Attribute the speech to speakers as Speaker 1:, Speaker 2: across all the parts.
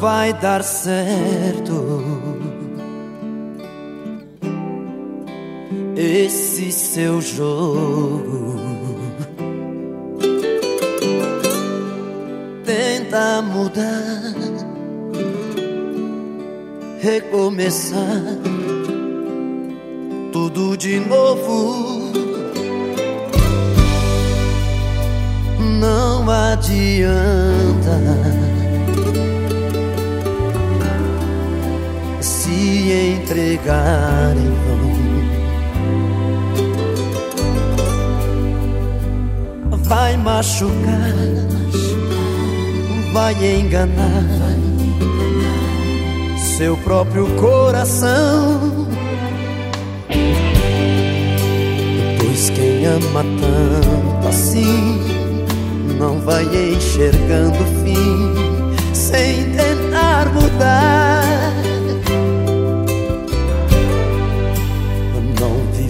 Speaker 1: vai dar certo. Esse seu jogo. Tenta mudar, recomeçar tudo de novo. Não adianta entregar em vão. Vai machucar, vai enganar seu próprio coração. Pois quem ama tanto assim não vai enxergando o fim sem tentar mudar.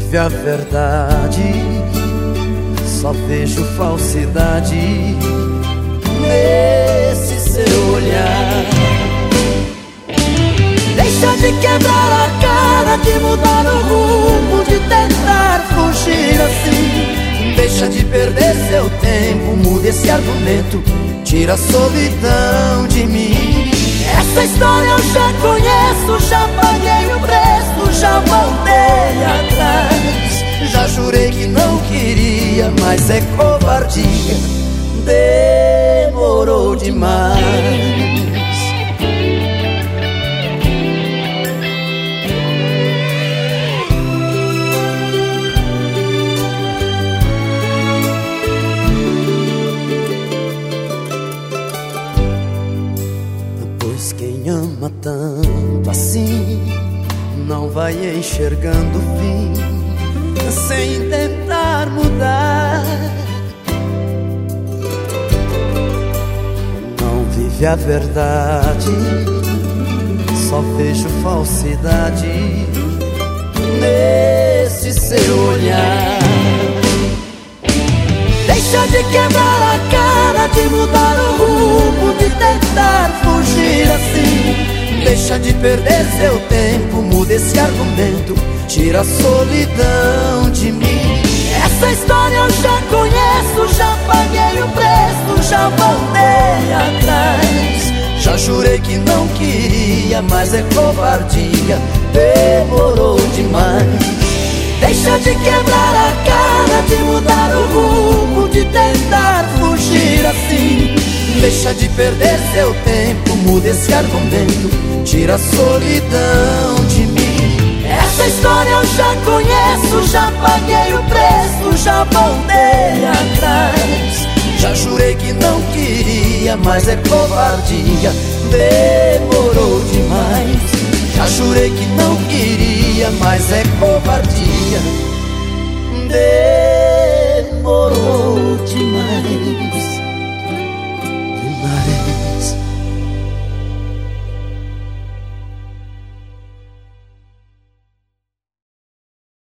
Speaker 1: Vive a verdade, só vejo falsidade nesse seu olhar.
Speaker 2: Deixa de quebrar a cara, de mudar o rumo, de tentar fugir assim.
Speaker 1: Deixa de perder seu tempo, muda esse argumento, tira a solidão de mim.
Speaker 2: Essa história eu já conheço, já paguei o preço, já voltei atrás.
Speaker 1: Jurei que não queria, mas é covardia. Demorou demais. ama tanto assim não vai enxergando o fim sem tentar mudar. Não vive a verdade, só vejo falsidade nesse seu olhar.
Speaker 2: Deixa de quebrar a cara, de mudar o rumo, de tentar fugir assim.
Speaker 1: Deixa de perder seu tempo, muda esse argumento, tira a solidão de mim.
Speaker 2: Essa história eu já conheço, já paguei o preço, já voltei atrás.
Speaker 1: Já jurei que não queria, mas é covardia, demorou demais.
Speaker 2: Deixa de quebrar a cara, de mudar o rumo, de tentar fugir assim.
Speaker 1: Deixa de perder seu tempo, muda esse argumento, tira a solidão de.
Speaker 2: Essa história eu já conheço, já paguei o preço, já voltei atrás.
Speaker 1: Já jurei que não queria, mas é covardia, demorou demais. Já jurei que não queria, mas é covardia